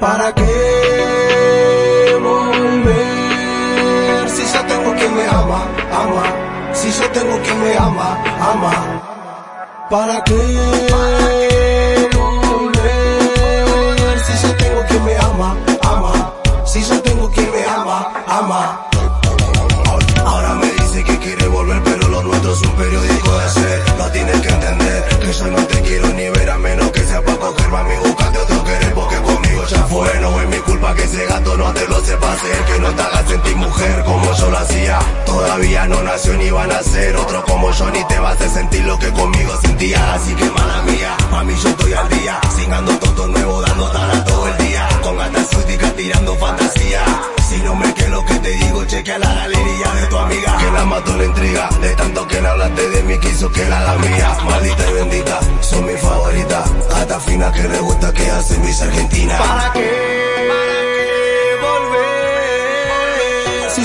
¿Para qué volver? Si ya tengo quien me ama, ama. Si yo tengo quien me ama, ama. ¿Para qué volver? Si ya tengo quien me ama, ama. Si yo tengo quien me ama, ama. Ahora me dice que quiere volver, pero lo nuestro es un periódico de hacer. No tienes que entender que yo no te quiero ni ver a menos que sea para que no te haga sentir mujer como yo lo hacía. Todavía no nació ni va a nacer otro como yo, ni te vas a sentir lo que conmigo sentía. Así que mala mía, mami, yo estoy al día, singando todo nuevo, dando tara todo el día, con gatas súdicas tirando fantasía. Si no me que lo que te digo, chequea la galería de tu amiga. Que la mató la intriga, de tanto que le hablaste de mí quiso que era la mía. Maldita y bendita, son mi favorita Hasta fina que le gusta que hacen mis argentinas ¿Para qué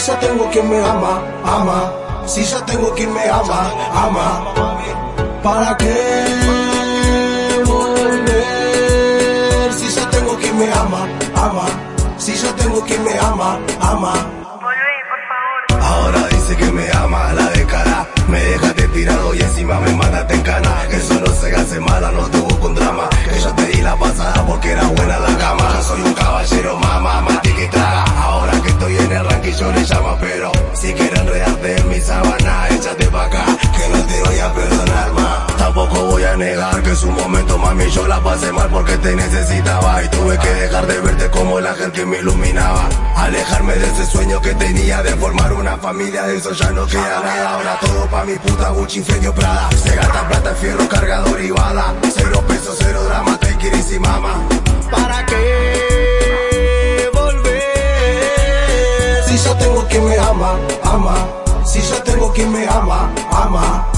ya tengo quien me ama, ama Si ya tengo quien me ama, ama ¿Para qué volver? Si ya tengo quien me ama, ama si yo tengo quien me ama, ama. Por favor. Ahora dice que me ama, la de cara. Me dejaste tirado y encima me mandaste en cana. Eso en su momento, mami, yo la pasé mal porque te necesitaba. Y tuve que dejar de verte como la gente me iluminaba. Alejarme de ese sueño que tenía de formar una familia, de eso ya no queda nada. Ahora todo pa' mi puta Gucci, Fedio Prada. Se gasta plata, fierro, cargador y bala. Cero pesos, cero drama, take it easy, mama. ¿Para qué volver? Si yo tengo quien me ama, ama. Si yo tengo quien me ama, ama.